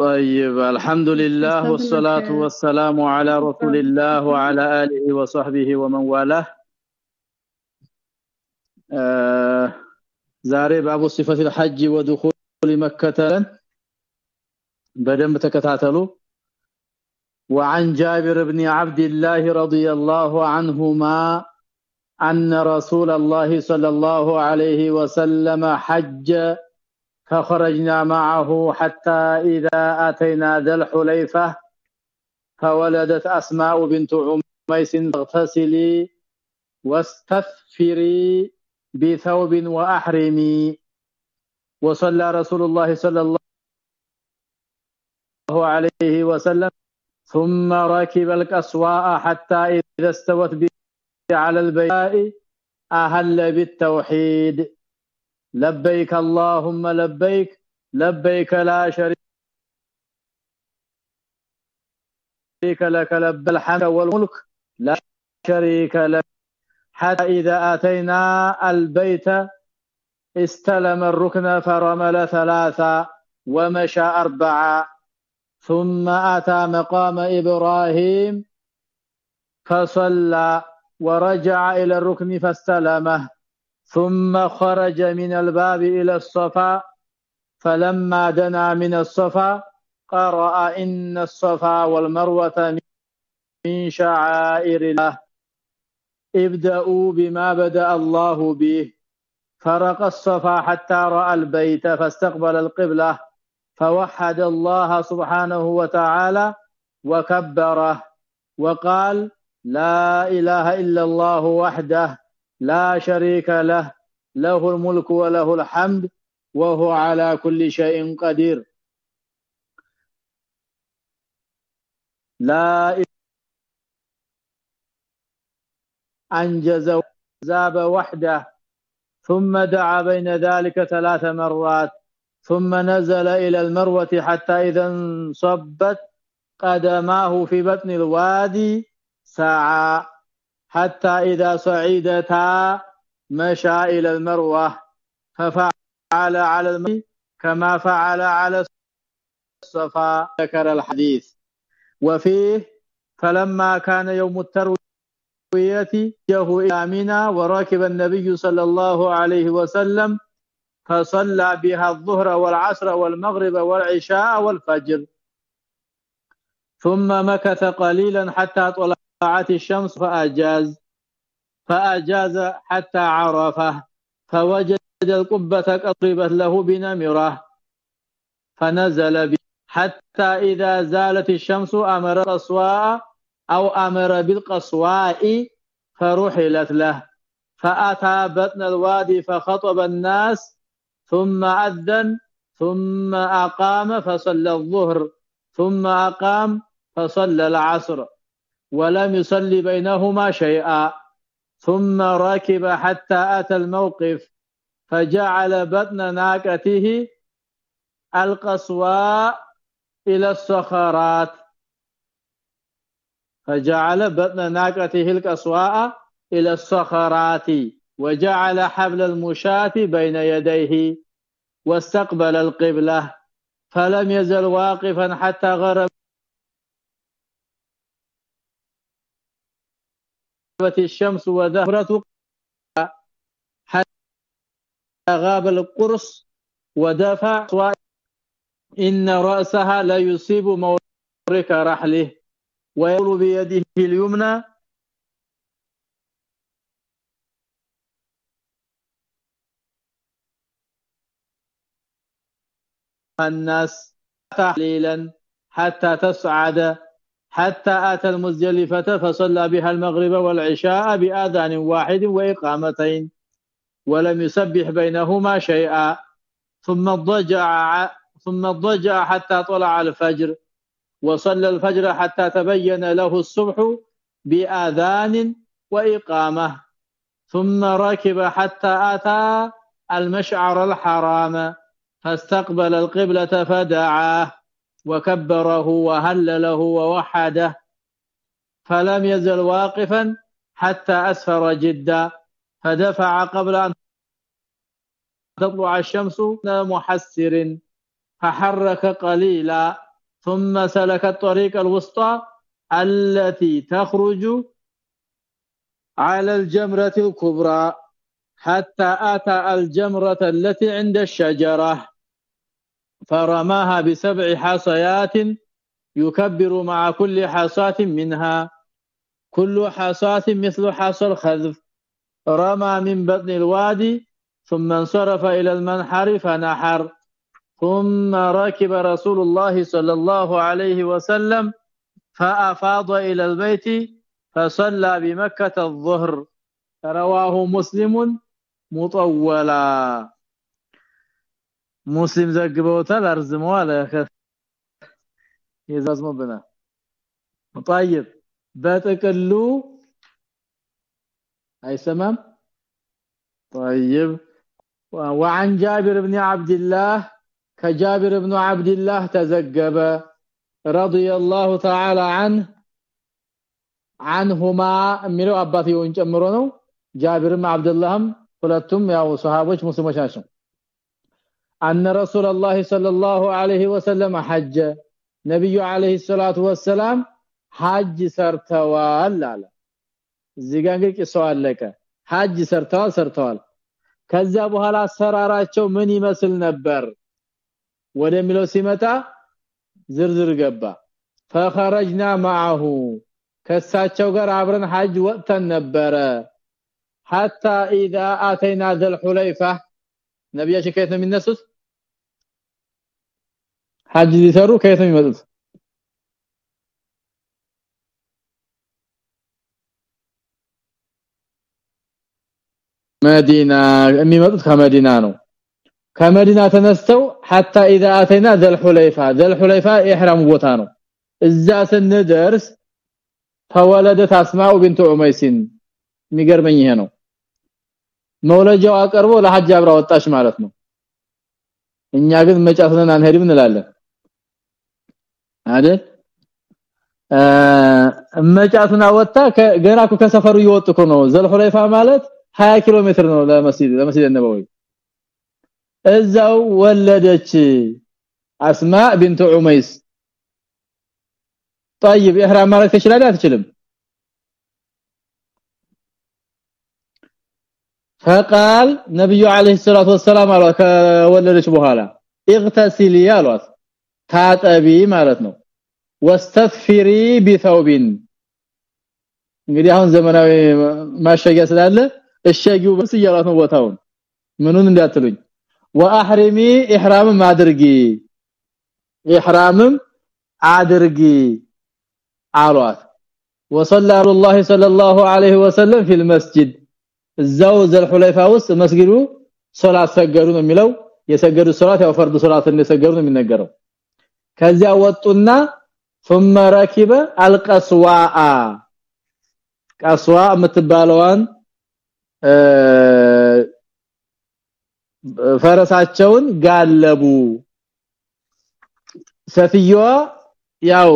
طيب الحمد لله والصلاة والسلام على رسول الله وعلى آله وصحبه ومن والاه. زاري باب صفة الحج ودخول مكة بدم تكتاتلوا وعن جابر بن عبد الله رضي الله عنهما أن رسول الله صلى الله عليه وسلم حج فخرجنا معه حتى إذا أتينا ذا الحليفة فولدت أسماء بنت عميس اغتسلي واستثفري بثوب وأحرمي. وصلى رسول الله صلى الله عليه وسلم ثم ركب الكسواء حتى إذا استوت على البياء أهل بالتوحيد. لبيك اللهم لبيك لبيك لا شريك لك لب الحمد والملك لا شريك لك. حتى إذا أتينا البيت استلم الركن فرمل ثلاثا ومشى أربعا ثم أتى مقام إبراهيم فصلى ورجع إلى الركن فاستلمه. ثم خرج من الباب إلى الصفا فلما دنا من الصفا قرأ إن الصفا والمروة من شعائر الله. ابدأوا بما بدأ الله به. فرق الصفا حتى رأى البيت فاستقبل القبلة فوحد الله سبحانه وتعالى وكبره وقال لا إله إلا الله وحده لا شريك له له الملك وله الحمد وهو على كل شيء قدير. لا أنجز زاب وحده. ثم دعا بين ذلك ثلاث مرات. ثم نزل إلى المروة حتى إذا انصبت قدماه في بطن الوادي ساعة حتى إذا صعدتا مشى إلى المروة ففعل على الماء كما فعل على الصفا ذكر الحديث. وفيه فلما كان يوم التروية جه إلى منى وركب النبي صلى الله عليه وسلم فصلى بها الظهر والعصر والمغرب والعشاء والفجر. ثم مكث قليلا حتى طلع طلعت الشمس فأجاز فأجاز حتى عرفه فوجد القبة قربت له بنمرة فنزل به حتى إذا زالت الشمس أمر القصواء أو أمر بالقصواء فرحلت له. فأتى بطن الوادي فخطب الناس ثم أذن ثم أقام فصلى الظهر ثم أقام فصلى العصر. ولم يصلي بينهما شيئا. ثم ركب حتى أتى الموقف فجعل بطن ناقته القصواء إلى الصخرات. فجعل بطن ناقته القصواء إلى الصخرات وجعل حبل المشاة بين يديه واستقبل القبلة. فلم يزل واقفا حتى غرب الشمس وذهرت حتى غاب القرص ودفع إن رأسها لا يصيب مورك رحله ويقول بيده اليمنى. الناس تحليلا حتى تصعد حتى آتى المزدلفه فصلى بها المغرب والعشاء بآذان واحد وإقامتين ولم يسبح بينهما شيئا. ثم اضجع ثم اضجع حتى طلع الفجر وصلى الفجر حتى تبين له الصبح بآذان وإقامة. ثم ركب حتى آتى المشعر الحرام فاستقبل القبلة فدعاه. وكبره وهلله ووحده فلم يزل واقفا حتى أسفر جدا فدفع قبل أن تطلع الشمس محسر فحرك قليلا ثم سلك الطريق الوسطى التي تخرج على الجمرة الكبرى حتى أتى الجمرة التي عند الشجرة. فرماها بسبع حصيات يكبر مع كل حصاة منها. كل حصاة مثل حصى الخذف. رمى من بطن الوادي ثم انصرف إلى المنحر فنحر. ثم ركب رسول الله صلى الله عليه وسلم فأفاض إلى البيت فصلى بمكة الظهر. رواه مسلم مطولا. مسلم ዘግበውታል አርዝመዋል የዛዝመብና طيب በጥቅሉ አይሰማም طيب وعن جابر بن عبد الله كجابر بن عبد الله تزجب رضي الله تعالى عنه عنهما የሚለው አባትየውን ጨምሮ ነው ጃብርም አብዱላህም ሁለቱም ያው ሱሐቦች ሙስሊሞች ናቸው ان رسول الله صلى الله عليه وسلم حج ነብዩ አለይሂ ሰላቱ ወሰላም ሐጅ ሰርተዋል አለ እዚህ ጋር እንግዲህ ቂሳው አለቀ ሐጅ ሰርተዋል ሰርተዋል ከዛ በኋላ አሰራራቸው ምን ይመስል ነበር ወደሚለው ሲመጣ ዝርዝር ገባ فخرجنا معه ከሳቸው ጋር አብረን ሐጅ ወጥተን ነበረ حتى اذا اتينا ذا الحليفه ነብያችን ከየት ነው የሚነሱት ሐጅ ሊሰሩ ከየት ነው የሚመጡት መዲና የሚመጡት ከመዲና ነው ከመዲና ተነስተው حتى اذا اتينا ذا الحليفه ذا الحليفه احرام ቦታ ነው እዛ ስንደርስ ተወለደት አስማኡ ቢንቱ ዑመይስ የሚገርመኝ ይሄ ነው መውለጃው አቀርቦ ለሐጅ አብራ ወጣች ማለት ነው እኛ ግን መጫትነን አንሄድም እንላለን አይደል መጫቱና ወጣ ገና ከሰፈሩ እየወጡ ነው ዘልሁለይፋ ማለት 20 ኪሎ ሜትር ነው ለመስጊድ ለመስጊድ ነበዊ እዛው ወለደች አስማ ቢንት ዑመይስ طيب احرام ማለት ትችላለህ አትችልም فقال ነብዩ አለይሂ ሰላቱ ወሰለም አሏ ከወለደች በኋላ اغتسلي አሏት ታጠቢ ማለት ነው። واستغفري ቢተውቢን እንግዲህ አሁን ዘመናዊ ማሸጊያ ስላለ እሸጊው በስ ይያላት ነው ቦታውን። ምኑን እንዳትሉኝ? ወአህሪሚ احرامም አድርጊ። احرامም አድርጊ አሏት። وصلى الله صلى الله عليه وسلم في المسجد እዛው ዘልሁለይፋ ውስጥ መስጊዱ ሶላት ሰገዱ ነው የሚለው። የሰገዱ ሶላት ያው ፈርድ ሶላት እንደሰገዱ ነው የሚነገረው። ከዚያ ወጡና ثم ركب القصواء ቀስዋ የምትባለዋን ፈረሳቸውን ጋለቡ ሰፊየዋ ያው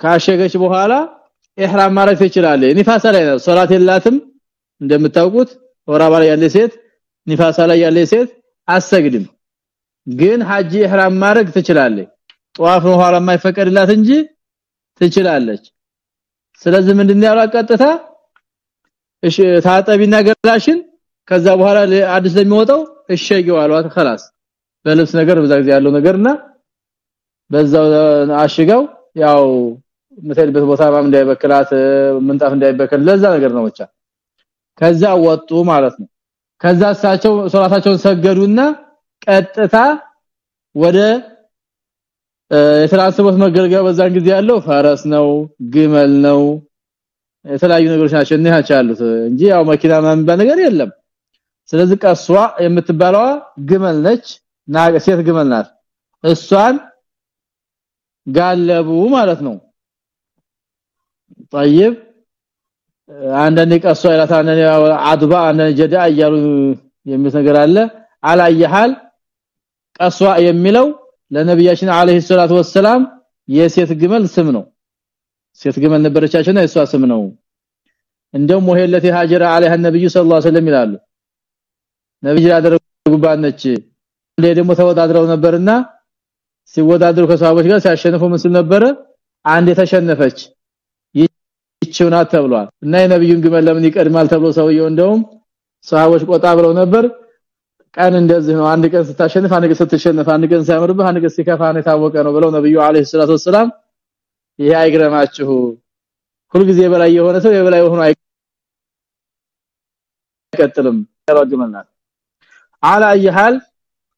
ካሸገች በኋላ ኢህራም ማረፍ ይችላል ኒፋሳ ላይ ነው ሶላት የላትም እንደምታውቁት ወራባ ላይ ያለ ሴት ኒፋሳ ላይ ያለ ሴት አሰግድም ግን ሐጂ ኢህራም ማድረግ ትችላለች ጧፍ ነው ኋላ የማይፈቀድላት እንጂ ትችላለች ስለዚህ ምንድነው ያለው ቀጥታ እሺ ታጠቢና ገላሽን ከዛ በኋላ አዲስ ለሚወጣው እሸጊው አሏት خلاص በልብስ ነገር በዛ ጊዜ ያለው ነገርና በዛው አሽጋው ያው ምትልበት ቦታ ማም እንዳይበክላት ምንጣፍ እንዳይበከል ለዛ ነገር ነው ብቻ ከዛ ወጡ ማለት ነው ከዛ እሳቸው ሶላታቸውን ሰገዱና ቀጥታ ወደ የትራንስፖርት መገልገያ በዛን ጊዜ ያለው ፈረስ ነው ግመል ነው የተለያዩ ነገሮች ናቸው እነዚህ ያሉት እንጂ ያው መኪና ማንባ ነገር የለም ስለዚህ ቀሷ የምትባለዋ ግመል ነች ናገ ሴት ግመል ናት እሷን ጋለቡ ማለት ነው طيب አንዳንዴ ቀሷ ይላታ አንዳንዴ አድባ አንዳንዴ ጀዳ እያሉ የሚል ነገር አለ አላየሃል ቀሷ የሚለው ለነብያችን አለይሂ ሰላቱ ወሰለም የሴት ግመል ስም ነው። ሴት ግመል ነበረቻቸውና የሷ ስም ነው። እንደውም ወሄለቲ ሀጀራ አለይሃ ነብዩ ሰለላሁ ዐለይሂ ወሰለም ይላሉ። ነብዩ ያደረጉባት ነች። ተወዳድረው ነበርና ሲወዳደሩ ከሰሃቦች ጋር ሲያሸንፉ ምስል ነበረ? አንድ የተሸነፈች ይችውና ተብሏል። እና የነብዩን ግመል ለምን ይቀድማል ተብሎ ሰውየው እንደውም ሰሃቦች ቆጣ ብለው ነበር ቀን እንደዚህ ነው አንድ ቀን ስታሸንፍ አንድ ቀን ስትሸነፍ አንድ ቀን ሲያምርብህ አንድ ቀን ሲከፋ ነው የታወቀ ነው ብለው ነብዩ አለይሂ ሰላቱ ወሰለም ይሄ አይግረማችሁ ሁልጊዜ በላይ የሆነ ሰው የበላይ ሆኖ አይቀጥልም ያረግመናል አላ ይሃል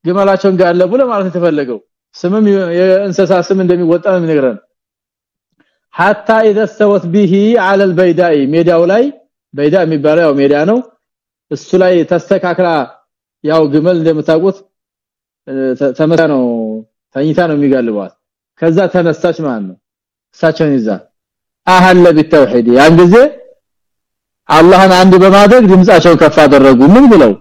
ግመላቸውን ጋለቡ ለማለት የተፈለገው ስምም የእንስሳ ስም እንደሚወጣ ነው የሚነግረን hatta اذا استوت به على البيداء ሜዳው ላይ በይዳ የሚባለው ያው ሜዳ ነው እሱ ላይ ተስተካክላ ያው ግመል እንደምታውቁት ተመታ ነው ተኝታ ነው የሚጋልቧት ከዛ ተነሳች ማለት ነው እሳቸውን ይዛ አህለ ቢተውሂድ ያን ጊዜ አላህን አንድ በማድረግ ድምጻቸውን ከፍ አደረጉ ምን ብለው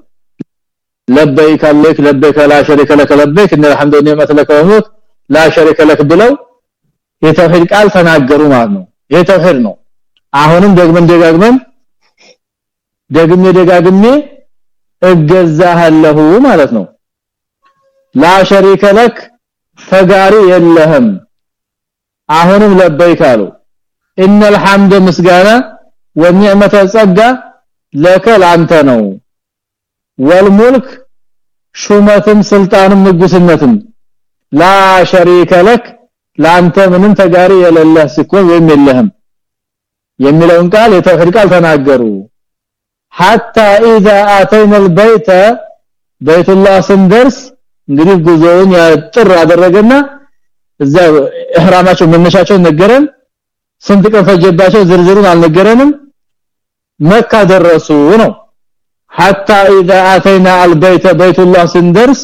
ለበይክ አለክ ለበይክ ላ ሸሪከ ለከ ለበይክ እነ الحمد ونعمت لك وملك لا شريك لك ብለው የተውሂድ ቃል ተናገሩ ማለት ነው ይሄ ተውሂድ ነው አሁንም ደግመን ደጋግመን ደግሜ ደጋግሜ እገዛሃለሁ ማለት ነው። ላ ሸሪከ ለክ ተጋሪ የለህም። አሁንም ለበይክ አሉ። ኢነል ሐምደ ምስጋና ወኒዕመተ ጸጋ ለከ ላንተ ነው። ወልሙልክ ሹመትም ስልጣንም ንጉስነትም። ላ ሸሪከ ለክ ላንተ ምንም ተጋሪ የሌለህ ሲኮን ወይም የለህም። የሚለውን ቃል የተውሂድ ቃል ተናገሩ حتى اذا اتينا البيت بيت الله ስንደርስ እንግዲህ ጉዞውን ያጥር አደረገና እዛ ኢህራማቸው መነሻቸው ነገረን ስንት ቀን ፈጀባቸው ዝርዝሩን አልነገረንም መካ ደረሱ ነው حتى اذا اتينا البيت بيت الله ስንደርስ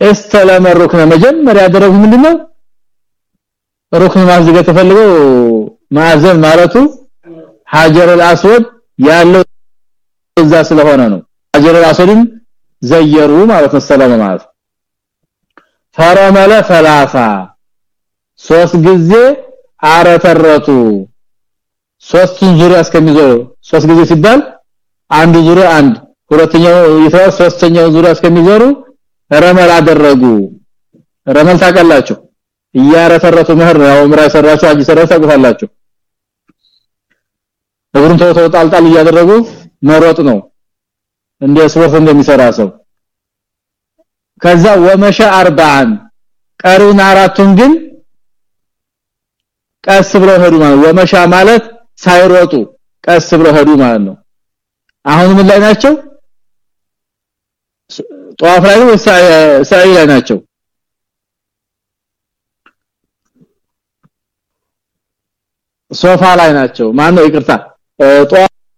استلم الركن መጀመሪያ ያደረጉ ምንድነው ሩክን ማዝገ ተፈልገው ማዘን ማለቱ ሀጀር الاسود ያለው እዛ ስለሆነ ነው። አጀር ራሱን ዘየሩ ማለት ነው ማለት። ፈረመለ ፈላፋ። ሶስት ጊዜ አረተረቱ። ሶስቱን ዙሪያ እስከሚዞሩ ሶስት ጊዜ ሲባል አንዱ ዙሪያ አንድ ሁለተኛው ይተዋል ሶስተኛው ዙሪያ እስከሚዞሩ ረመል አደረጉ። ረመል ታቀላችሁ እያረተረቱ ምህር ነው። ዑምራ ሰራችሁ አጅ ሰራችሁ ታቀፋላችሁ እግሩን ተወጣልጣል እያደረጉ መሮጥ ነው። እንደ ስፖርት እንደሚሰራ ሰው። ከዛ ወመሻ አርባን ቀሩን አራቱን ግን ቀስ ብለው ሄዱ ማለት ወመሻ ማለት ሳይሮጡ ቀስ ብለው ሄዱ ማለት ነው። አሁን ምን ላይ ናቸው? ጧፍ ላይ ነው ሳይ ላይ ናቸው? ሶፋ ላይ ናቸው። ማን ነው ይቅርታ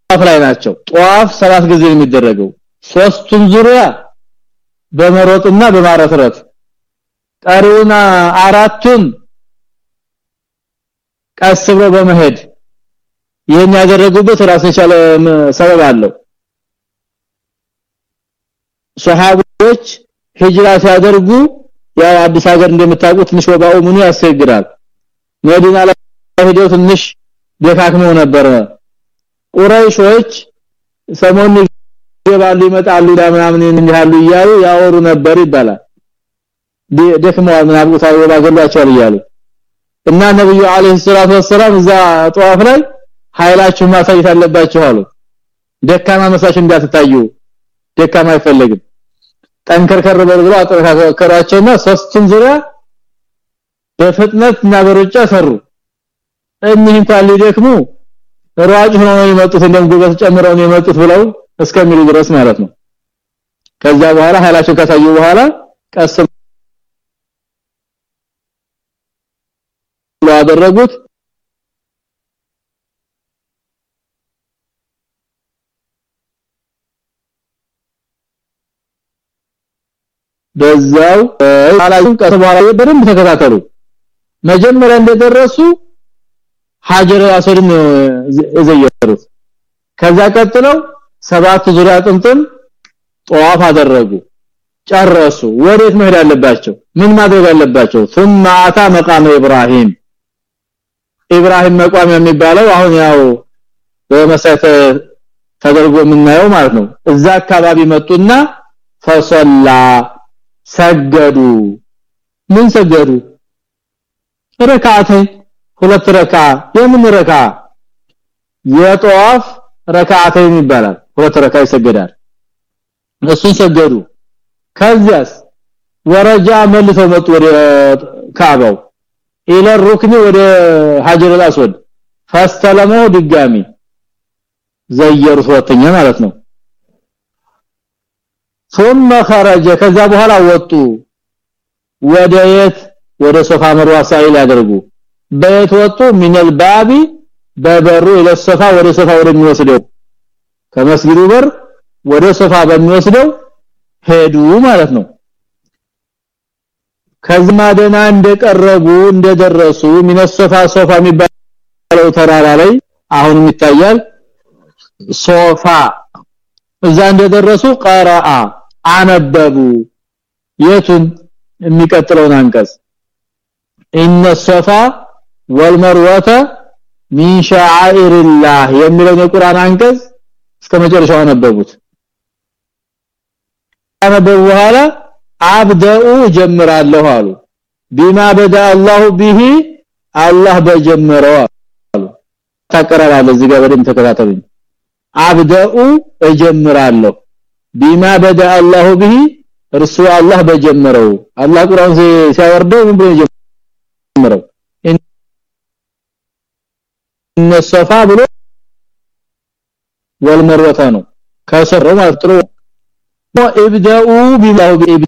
ጧፍ ላይ ናቸው። ጧፍ ሰባት ጊዜ የሚደረገው። ሶስቱም ዙሪያ በመሮጥና በማረፍረት ቀሪውና አራቱን ቀስ ብሎ በመሄድ ይሄን ያደረጉበት ራስን ቻለ ሰበብ አለው። ሱሐቦች ሂጅራ ሲያደርጉ ያው አዲስ ሀገር እንደምታውቁት ትንሽ ወባው ምኑ ያስቸግራል። መዲና ላይ ሄደው ትንሽ ደካክመው ነበር ቁረይሾች ሰሞን ይገባሉ ይመጣሉ ምናምን እንዲያሉ እያሉ ያወሩ ነበር ይባላል። ደክመዋል ምናምን ታው ባገሏቸዋል እያሉ እና ነብዩ አለይሂ ሰላቱ ወሰለም እዛ ጧፍ ላይ ኃይላችሁ ማሳየት አለባችሁ አሉ። ደካማ መሳችሁ እንዳትታዩ ደካማ አይፈልግም ጠንከርከር በል ብሎ አጠራከራቸውና ሶስቱን ዙሪያ በፍጥነት እና በሩጫ ሰሩ። እኚህ እንኳን ሊደክሙ ሯጭ ሆነው ነው የመጡት እንደም ጉበት ጨምረው ነው የመጡት ብለው እስከሚሉ ድረስ ማለት ነው። ከዛ በኋላ ኃይላቸው ካሳዩ በኋላ ቀስ ያደረጉት በዛው አላዩን ቀስ በኋላ በደንብ ተከታተሉ። መጀመሪያ እንደደረሱ ሀጀር አስወድን እዘየሩት ከዛ ቀጥለው ሰባት ዙሪያ ጥምጥም ጧፍ አደረጉ ጨረሱ ወዴት መሄድ አለባቸው ምን ማድረግ አለባቸው ثم اتى مقام ابراهيم ኢብራሂም መቋም የሚባለው አሁን ያው በመሰተ ተደርጎ የምናየው ማለት ነው እዛ አካባቢ መጡና ፈሰላ ሰገዱ ምን ሰገዱ ረካዓተይ ሁለት ረካ የምን ረካ የጧፍ ረካዓተይን ይባላል ሁለት ረካ ይሰገዳል እሱን ሰገዱ ከዚያስ ወረጃ መልሰው መጡ ወደ ካባው ኢለ ሩክኒ ወደ ሀጀር አልአስወድ ፈስተለመው ድጋሚ ዘየሩ ሁለተኛ ማለት ነው ثم خرج ከዛ በኋላ ወጡ ወደ የት ወደ ሶፋ መርዋ ሳይል ያደርጉ በየት ወጡ? ሚነል ባቢ በበሩ ኢለ ሶፋ ወደ ሶፋ ወደሚወስደው ከመስጊዱ በር ወደ ሶፋ በሚወስደው ሄዱ ማለት ነው። ከዝማደና እንደቀረቡ እንደደረሱ ሚነሶፋ ሶፋ የሚባለው ተራራ ላይ አሁንም ይታያል። ሶፋ እዛ እንደደረሱ ቀራአ አነበቡ። የቱን? የሚቀጥለውን አንቀጽ። ኢነ ሶፋ ወልመርወተ ሚን ሸዓኢርላህ የሚለውን የቁርአን አንቀጽ እስከ መጨረሻው አነበቡት። አነበቡ በኋላ አብደኡ ጀምራለሁ አሉ። ቢማ በዳ አላሁ ቢሂ አላህ በጀመረው አሉ። ተቀራራለ እዚህ ጋር በደም ተከታተሉኝ። አብደኡ እጀምራለሁ። ቢማ በዳ አላሁ ቢሂ እርሱ አላህ በጀመረው። አላህ ቁርአን ሲያወርደው ምን ብሎ ጀመረው እነ ሶፋ ብሎ ወልመርወታ ነው። ከሰረው ማለት ጥሩ ወኢብዳኡ ቢላሁ ቢኢብዳኡ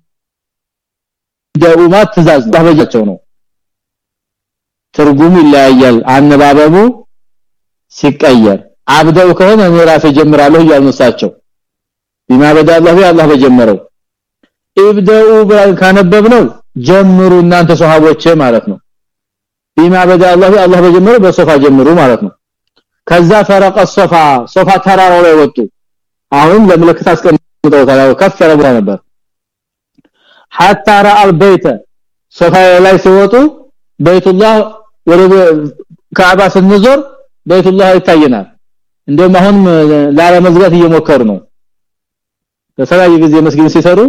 ማለት ትእዛዝ ነው። ነው። ትርጉም ይለያያል። አነባበቡ ሲቀየር አብደው ከሆነ ራሴ ጀምራለሁ እያልነሳቸው ቢማ በዳላሁ አላህ በጀመረው። ኢብዳኡ ብለን ካነበብነው ጀምሩ እናንተ ሷሃቦቼ ማለት ነው ቢማ በዳ አላህ አላህ በጀመረ በሶፋ ጀምሩ ማለት ነው። ከዛ ፈረቀ ሶፋ ሶፋ ተራራው ላይ ወጡ። አሁን ለምልክት አስቀምጠው ተራራው ከፈረ ብላ ነበር። ሐታ ረአል በይተ ሶፋ ላይ ሲወጡ በይቱላህ ወደ ካዕባ ስንዞር በይቱላህ ይታየናል። እንደውም አሁንም ላለመዝጋት እየሞከሩ ነው። በተለያየ ጊዜ መስጊድ ሲሰሩ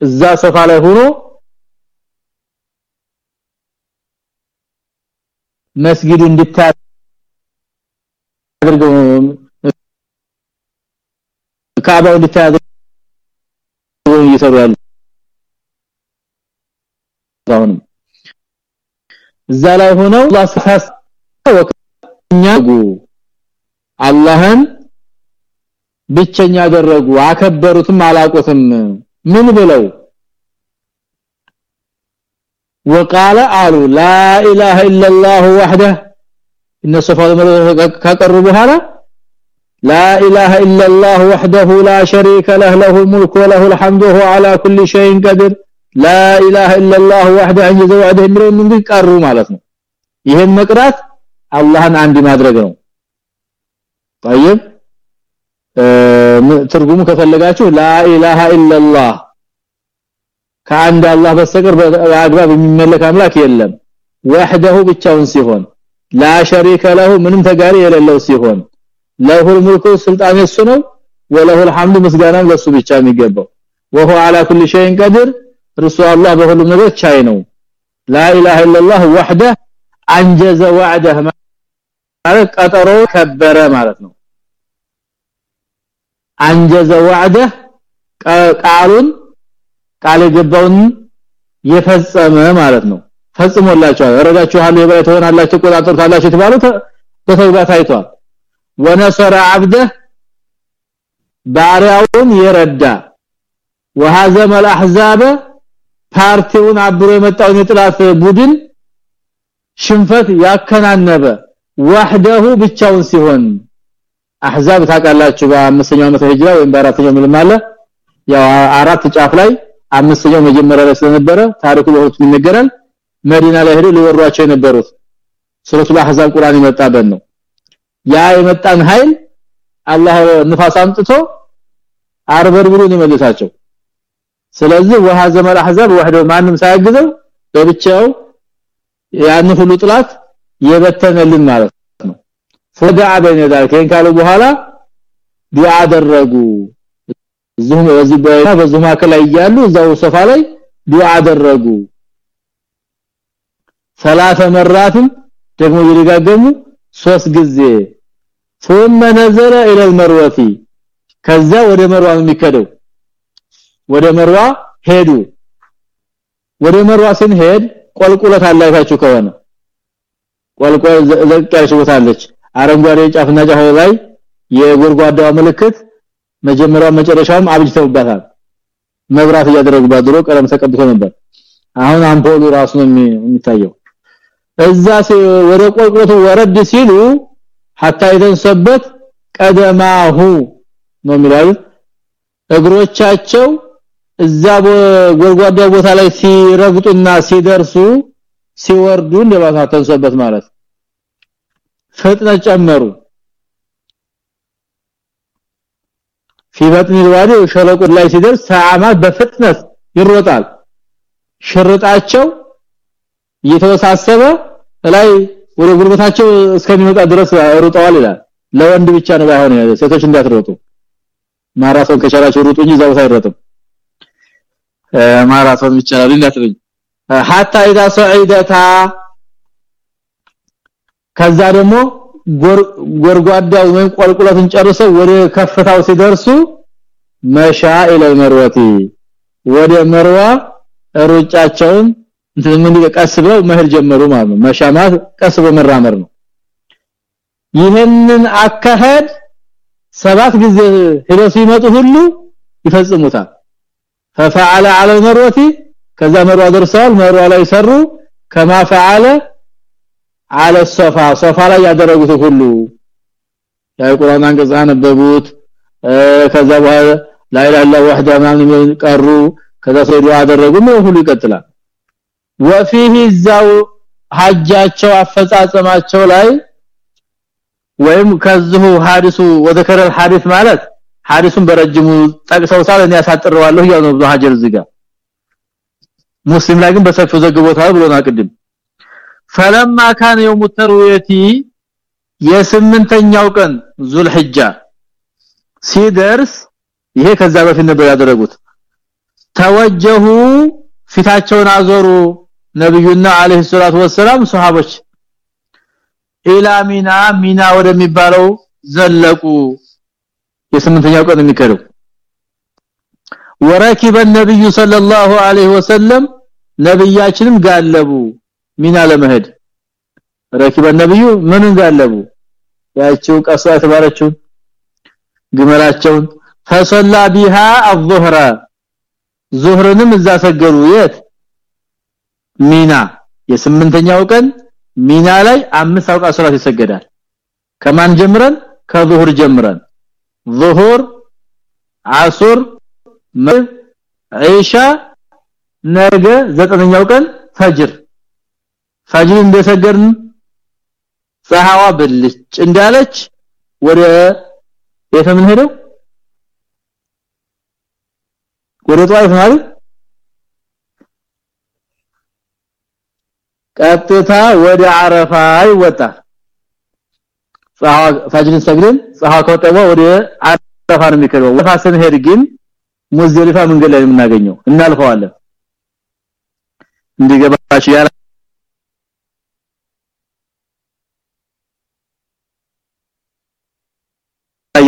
እዛ ሶፋ ላይ ሆኖ መስጊዱ እንድታደርገው ካዕባው እንድታደርገው እየሰሩ ያሉ አሁንም እዛ ላይ ሆነው አላህን ብቸኛ አደረጉ። አከበሩትም አላቆትም ምን ብለው وقال قالوا لا اله الا الله وحده ان صفات ከቀሩ በኋላ لا اله الا الله وحده لا شريك له له الملك وله الحمد وهو على كل شيء قدير لا اله الا الله وحده انجز وعده የሚለውን እንግዲህ ቀሩ ማለት ነው ይሄን መቅራት አላህን አንድ ማድረግ ነው طيب ትርጉሙ ከፈለጋችሁ ላ ኢላሃ ኢላላህ ከአንድ አላህ በስተቀር በአግባብ የሚመለክ አምላክ የለም ወህደሁ ብቻውን ሲሆን ላ ሸሪከ ለሁ ምንም ተጋሪ የሌለው ሲሆን ለሁል ሙልኩ ስልጣን እሱ ነው ወለሁ الحمد ምስጋናም ለሱ ብቻ የሚገባው وهو على كل شيء قدير رسول الله በሁሉም ነገር ቻይ ነው لا اله الا الله وحده انجز وعده ማለት ቀጠሮ ከበረ ማለት ነው አንጀዘ وعده ቃሉን ቃል የገባውን የፈጸመ ማለት ነው ፈጽሞላችኋል ረዳችኋል የበላይ ትሆናላችሁ ቆጣጠሩታላችሁ ተባሉ በተግባር ታይቷል ወነሰረ عبده ባሪያውን የረዳ وهزم الاحزاب ፓርቲውን አብሮ የመጣውን የጥላት ቡድን ሽንፈት ያከናነበ ወህደሁ ብቻውን ሲሆን አህዛብ ታቃላችሁ በአምስተኛው ዓመተ ሂጅራ ወይም በአራተኛው ምንም አለ ያው አራት ጫፍ ላይ አምስተኛው መጀመሪያ ላይ ስለነበረ ታሪኩ በሁለት ይነገራል መዲና ላይ ሄዶ ሊወሯቸው የነበሩት ሱረቱል አህዛብ ቁርአን የመጣበት ነው ያ የመጣን ኃይል አላህ ንፋስ አምጥቶ አርበርብሩን ይመልሳቸው ስለዚህ ወሃ ዘመል አህዛብ ወህደው ማንም ሳያግዘው በብቻው ያን ሁሉ ጥላት የበተነልን ማለት ነው ፈዳአ በይነ ذلك ካሉ በኋላ ዱዓ አደረጉ እዚህም በዚህ በዚህ ማከል ላይ ያሉ እዛው ሶፋ ላይ ዱዓ አደረጉ ثلاث مرات ደግሞ ይደጋገሙ ሶስት ጊዜ ثم نزل الى المروه ከዛ ወደ መርዋ የሚከደው ወደ መርዋ ሄዱ ወደ መርዋ ስንሄድ ቆልቁለት አላይታችሁ ከሆነ ቆልቆል ዘቅያሽ ቦታለች አረንጓዴ ጫፍና ጫፍ ላይ የጎርጓዳው ምልክት መጀመሪያው መጨረሻውም አብጅተውባታል መብራት እያደረጉባት ድሮ ቀለም ተቀብቶ ነበር። አሁን አምፖሉ ራሱ ነው የሚታየው። እዛ ወደ ቆልቆቱ ወረድ ሲሉ hatta ይደንሰበት ቀደማሁ ነው የሚላል እግሮቻቸው እዛ ጎርጓዳ ቦታ ላይ ሲረግጡና ሲደርሱ ሲወርዱ እንደባታተንሰበት ማለት። ፍጥነት ጨመሩ ሲበጥን ይዋዲ ሸለቆ ላይ ሲደርስ ሰዓማት በፍጥነት ይሮጣል። ሽርጣቸው እየተወሳሰበ ላይ ወደ ጉልበታቸው እስከሚወጣ ድረስ ሩጠዋል ይላል። ለወንድ ብቻ ነው ባይሆን ሴቶች እንዳትሮጡ። ማራቶን ከቻላችሁ ሩጡ እንጂ ዛው ሳይሮጥም ማራቶን ብቻ እንዳትሩኝ hatta idha sa'idata ከዛ ደግሞ ጎርጓዳው ወይም ቆልቁለቱን ጨርሰው ወደ ከፍታው ሲደርሱ መሻ ኢለ መርወቲ ወደ መርዋ ሩጫቸውን ምን ቀስ ብለው መሄድ ጀመሩ ማለት ነው መሻማት ቀስ በመራመር ነው ይህንን አካሄድ ሰባት ጊዜ ሄደው ሲመጡ ሁሉ ይፈጽሙታል ففعل على المروه ከዛ መርዋ ደርሰዋል መርዋ ላይ ሰሩ كما فعل አለ ሶፋ። ሶፋ ላይ ያደረጉት ሁሉ የቁርአን አንቀጽ አነበቡት። ከዛ በኋላ ላይላ ኢላላህ ወህዳ ማንም ቀሩ። ከዛ ሰው ዱዓ ሁሉ ይቀጥላል። ወፊህ ዘው ሐጃቸው አፈጻጸማቸው ላይ ወይም ከዚሁ ሐዲሱ ወዘከረል ሐዲስ ማለት ሐዲሱን በረጅሙ ጠቅሰውታል። እኔ ያሳጥረዋለሁ ያው ነው ሐጀር ዝጋ ሙስሊም ላይ ግን በሰፊው ዘግቦታል ብሎና ቅድም። فلما كان يوم الترويه የስምንተኛው ቀን ዙልሂጃ ሲደርስ ይሄ ከዛ በፊት ነበር ያደረጉት ተወጀሁ ፊታቸውን አዞሩ ነብዩና አለይሂ ሰላቱ ወሰለም ሱሐቦች ኢላ ሚና ሚና ወደሚባለው ዘለቁ የስምንተኛው ቀን የሚከረው ወረኪበ النبي صلى الله عليه وسلم ነብያችንም ጋለቡ ሚና ለመሄድ ረኪበ النبي ምንን ጋለቡ ያቺው ቀሷ የተባለችው ግመላቸውን فصلى بها الظهر ዙህርንም እዛ ሰገሩ የት ሚና የስምንተኛው ቀን ሚና ላይ አምስት አውቃ ሶላት ይሰገዳል ከማን ጀምረን ከዙሁር ጀምረን ዙሁር አሱር ዒሻ ነገ ዘጠነኛው ቀን ፈጅር ፈጅር እንደሰገርን ፀሐዋ ብልጭ እንዳለች ወደ የተምን ሄደው? ወደ ጧይፍ ማለት ቀጥታ ወደ አረፋ ይወጣል ፀሐዋ ፈጅርን ሰግደን ፀሐዋ ከወጣ ወደ አረፋ ነው የሚከደው። ወፋ ስንሄድ ግን ሙዝደሊፋ መንገድ ላይ የምናገኘው። እናልፈዋለን። እንዲገባችሁ ያላ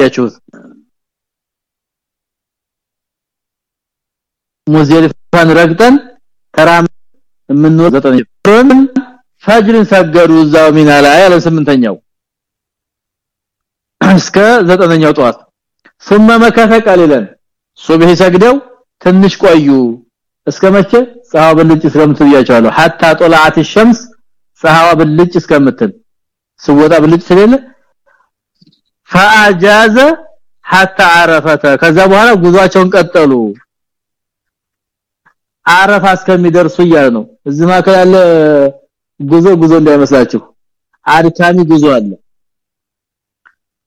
አያችሁት ሙዝደሊፋን ረግጠን ተራም የምንወጣው ፈጅርን ሰገዱ እዛው ሚና ላይ ያለ ስምንተኛው እስከ ዘጠነኛው ጧት ثم መከተ ቀሊለን ሱብህ ሰግደው ትንሽ ቆዩ እስከመቼ ፀሐይ ብልጭ እስከምትል ያቻለው hatta طلعت الشمس ፀሐይ ብልጭ እስከምትል ስወጣ ብልጭ ስለለ فاجاز حتى عرفته ከዛ በኋላ ጉዟቸውን ቀጠሉ አረፋ እስከሚደርሱ ይያል ነው እዚህ ማከለ ያለ ጉዞ ጉዞ እንዳይመስላችሁ አድካሚ ጉዞ አለ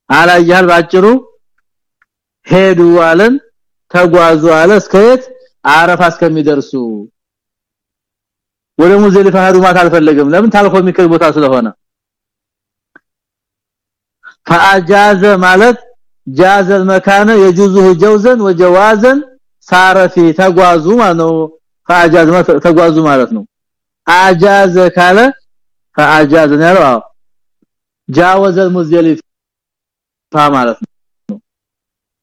አላያል ባጭሩ ሄዱ አለን ተጓዙ አለ እስከየት አረፋ እስከሚደርሱ ወደ ሙዘሊፋ ሄዱ ማለት አልፈለገም ለምን ታልፎ የሚከል ቦታ ስለሆነ فاجاز ማለት جاز المكان يجوزه جوزا وجوازا صار في ተጓዙ ማለት ነው فاجاز ተጓዙ ማለት ነው አጃዘ ካለ فاجاز ነው ጃወዘ ሙዝደሊፋ ማለት ነው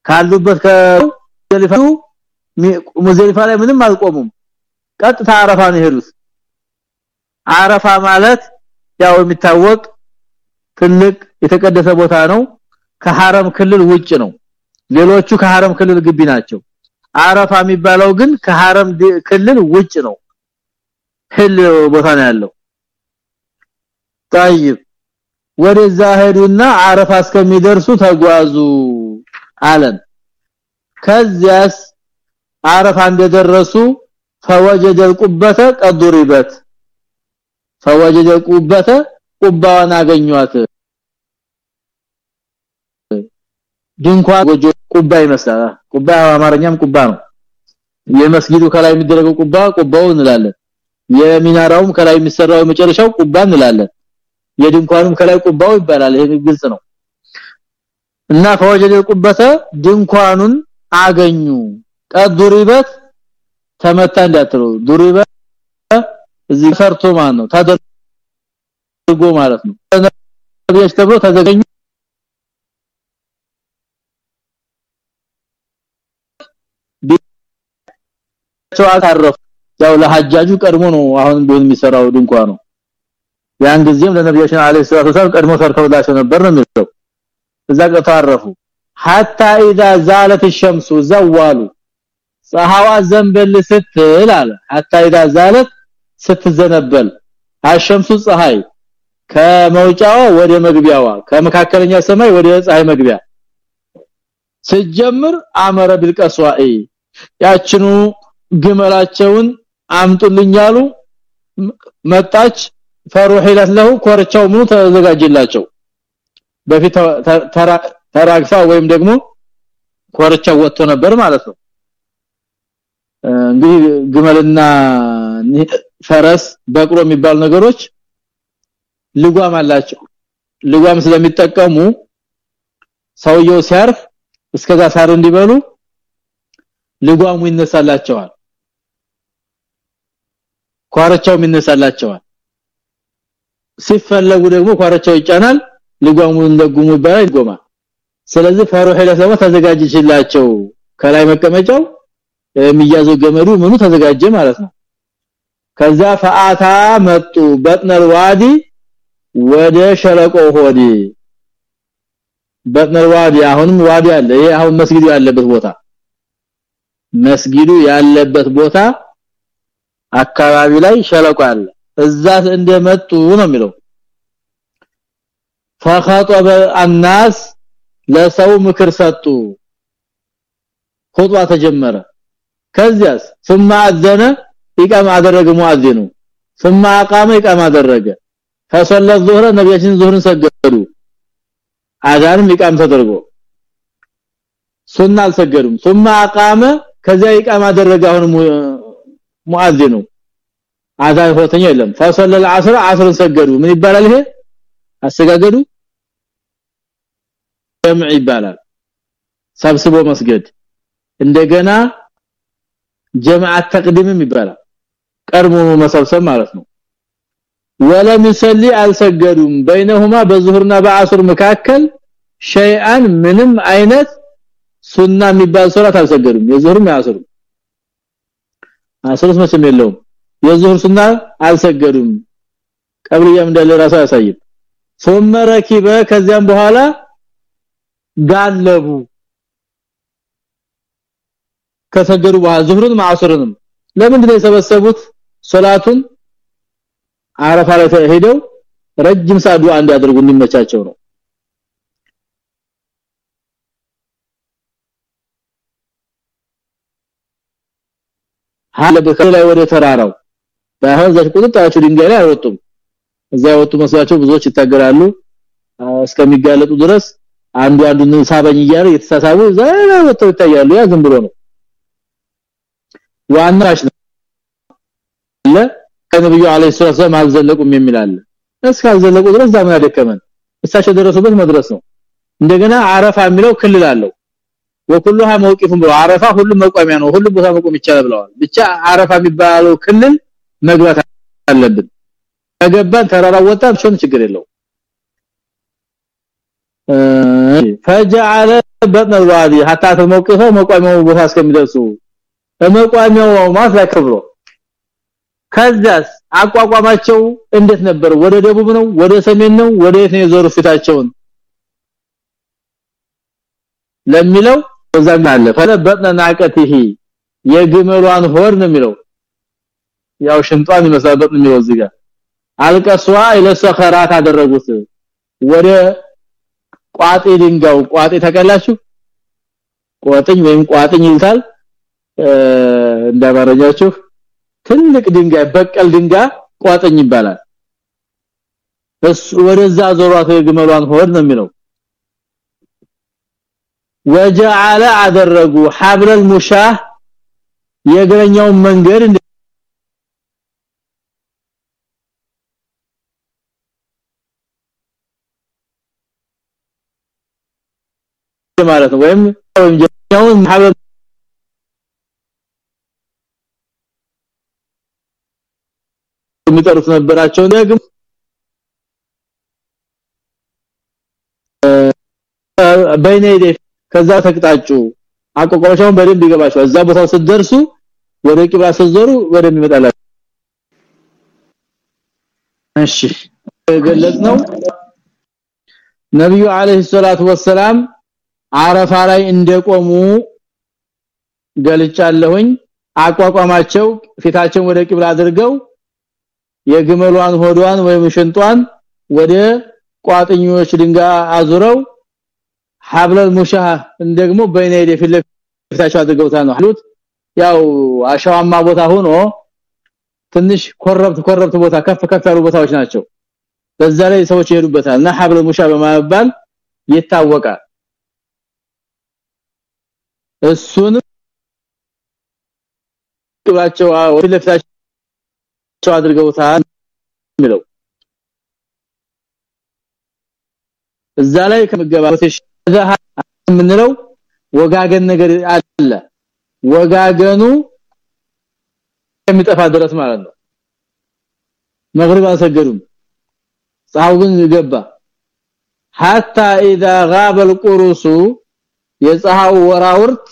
ካሉበት ከሙዝደሊፋ ሙዝደሊፋ ላይ ምንም አልቆሙም ቀጥታ አረፋ ነው ሄዱት አረፋ ማለት ያው የሚታወቅ ትልቅ የተቀደሰ ቦታ ነው ከሐረም ክልል ውጭ ነው ሌሎቹ ከሐረም ክልል ግቢ ናቸው አረፋ የሚባለው ግን ከሐረም ክልል ውጭ ነው ህል ቦታ ነው ያለው طيب ወደዛ ሄዱና አረፋ እስከሚደርሱ ተጓዙ አለን ከዚያስ አረፋ እንደደረሱ فوجد القبه قد ضربت فوجد القبه ቁባዋን አገኟት። ድንኳን ጎጆ ቁባ ይመስላል። ቁባ አማርኛም ቁባ ነው። የመስጊዱ ከላይ የሚደረገው ቁባ ቁባው እንላለን። የሚናራውም ከላይ የሚሰራው የመጨረሻው ቁባ እንላለን። የድንኳኑም ከላይ ቁባው ይባላል። ይሄ ግልጽ ነው። እና ፈወጀደ ቁበተ ድንኳኑን አገኙ። ቀዱሪበት ተመታ እንዳትሉ። ዱሪበት እዚህ ፈርቶ ማለት ነው ተደርጎ ማለት ነው ነብያች ተብሎ ተዘገኙ አታረፉ ያው ለሐጃጁ ቀድሞ ነው አሁን ቢሆን የሚሰራው ድንኳኑ ያን ጊዜም ለነብያችን አለይሂ ሰላቱ ወሰለም ቀድሞ ሰርተውላቸው ነበር ነው የሚለው እዛ ቀታረፉ hatta اذا زالت الشمس زوالوا ፀሐዋ ዘንበል ስትል አለ hatta اذا زالت ስትዘነበል አሸምሱ ፀሐይ ከመውጫዋ ወደ መግቢያዋ ከመካከለኛ ሰማይ ወደ ፀሐይ መግቢያ። ሲጀምር አመረ ቢልቀስዋኢ ያችኑ ግመላቸውን አምጡልኛሉ መጣች ፈሩሂለት له ኮርቻው ምኑ ተዘጋጀላቸው። በፊት ተራግፋ ወይም ደግሞ ኮርቻው ወጥቶ ነበር ማለት ነው። እንግዲህ ግመልና ፈረስ በቅሎ የሚባሉ ነገሮች ልጓም አላቸው። ልጓም ስለሚጠቀሙ ሰውየው ሲያርፍ እስከዛ ሳር እንዲበሉ ልጓሙ ይነሳላቸዋል። ኳርቻው ይነሳላቸዋል። ሲፈለጉ ደግሞ ኳርቻው ይጫናል ልጓሙ እንደጉሙ ይባላል ይጎማል። ስለዚህ ፈሩህ ለሰማ ተዘጋጅችላቸው። ከላይ መቀመጫው የሚያዘው ገመዱ ምኑ ተዘጋጀ ማለት ነው። ከዛ فأتى መጡ بطن الوادي ወደ ሸለቆ ሆዲ በጥነል ዋዲ አሁንም ዋዲ አለ ይሄ አሁን መስጊዱ ያለበት ቦታ መስጊዱ ያለበት ቦታ አካባቢ ላይ ሸለቆ አለ እዛ እንደመጡ ነው የሚለው فخاطب الناس ለሰው ምክር ሰጡ ኹጥባ ተጀመረ ከዚያስ ثم اذن ኢቃማ አደረገ ሙአዚኑ ثم اقام ኢቃማ አደረገ فصلى الظهر ነብያችን ዙህርን ሰገዱ አዛንም ኢቃም ተደርጎ ሱና አልሰገዱም ثم اقام ከዚያ ኢቃማ አደረገ አሁን ሙአዚኑ አዛን ሆተኛ የለም فصلى العصر عصر ሰገዱ ምን ይባላል ይሄ አሰጋገዱ ጀምዕ ይባላል ሰብስቦ መስገድ እንደገና ጀማዓት ተቅዲምም ይባላል ቀድሞ መሰብሰብ ማለት ነው ولم يصلي አልሰገዱም። بينهما በዙህርና በአስር መካከል شيئا ምንም አይነት ሱና የሚባል ሶላት አልሰገዱም። የዙህርም ያስሩ አስሩስ መስም የለውም። የዙህር ሱና አልሰገዱም። ቀብሪያም እንደለ ራሱ ያሳይም ثم ركب ከዚያም በኋላ ጋለቡ። ከሰገዱ በኋላ ዙህሩን ማዕሱሩንም ለምን እንደሰበሰቡት ሶላቱን አረፋ ላይ ሄደው ረጅም ሰዓት ዱዓ እንዲያደርጉ እንዲመቻቸው ነው። ሀለ በከላይ ወደ ተራራው ዘሽ ቁጥጣቸው ድንጋይ ላይ አይወጡም። እዛ ወጡ መስዋዕቸው ብዙዎች ይታገራሉ እስከሚጋለጡ ድረስ አንዱ አንዱን ሳበኝ እያለ የተሳሳቡ ዛሬ ወጥተው ይታያሉ። ያ ዝም ብሎ ነው። ዋናሽ ነው ነብዩ አለይሂ ሰላም አልዘለቁም የሚላል እስካልዘለቁ ድረስ ዛም ያደከመን። እሳቸው ደረሱበት መድረስ ነው። እንደገና አረፋ የሚለው ክልል አለው። ወኩሉሃ መውቂፉን ብሎ አረፋ ሁሉም መቆሚያ ነው ሁሉም ቦታ መቆም ይቻላል ብለዋል። ብቻ አረፋ የሚባለው ክልል መግባት አለብን። ከገባን ተራራ ወጣን ቸም ችግር የለው ፈጃለ በጥነ ዋዲ hatta ተመቅፈው መቋሚያው ቦታ እስከሚደርሱ መቋሚያው ማስላከብሎ ከዛስ አቋቋማቸው እንዴት ነበር? ወደ ደቡብ ነው? ወደ ሰሜን ነው? ወደ የት ነው የዞሩ ፊታቸውን? ለሚለው በዛም አለ። ፈለበጥና ናቀቲሂ የግመሏን ሆር ነው የሚለው። ያው ሽንጧን ይመስላል የሚለው እዚህ ጋር። አልቀሷ ኢለሰኸራት አደረጉት። ወደ ቋጤ ድንጋው ቋጤ ተቀላችሁ ቋጥኝ ወይም ቋጥኝ ይልታል እንዳባረጃችሁ ትልቅ ድንጋይ በቀል ድንጋይ ቋጥኝ ይባላል እሱ ወደዛ ዞሯት የግመሏን ሆድ ነው የሚለው ወጀዓለ አደረጉ ሐብለ المشاه የእግረኛውን መንገድ ማለት ነው ወይም ወንጀኛውን የሚጠሩት ነበራቸው። ደግሞ በእኔ ከዛ ተቅጣጩ። አቆቆቻውን በደንብ ይገባቸው እዛ ቦታው ስትደርሱ ወደ ቂብላ ስትዞሩ ወደም ይመጣላችሁ እሺ ገለጽ ነው ነብዩ አለይሂ ሰላቱ ወሰላም አረፋ ላይ እንደቆሙ ገልጫለሁኝ። አቋቋማቸው ፊታቸውን ወደ ቂብላ አድርገው የግመሏን ሆዷን ወይም ሽንጧን ወደ ቋጥኞች ድንጋ አዙረው ሐብለል ሙሻህ እንደግሞ በእኔ ፊታቸው አድርገውታ ነው አሉት ያው አሻዋማ ቦታ ሆኖ ትንሽ ኮረብት ኮረብት ቦታ ከፍ ከፍ ያሉ ቦታዎች ናቸው። በዛ ላይ ሰዎች ይሄዱበታል እና ሐብለል ሙሻህ በማባል ይታወቃል። እሱን ቅባቸው ወደ ለፍታቸው አድርገውታል የሚለው እዛ ላይ ከመገባበትሽ ምንለው ወጋገን ነገር አለ ወጋገኑ የሚጠፋ ድረስ ማለት ነው መግሪብ አልሰገዱም ፀሐው ግን ገባ حتى اذا غاب القرص የፀሐው ወራውርት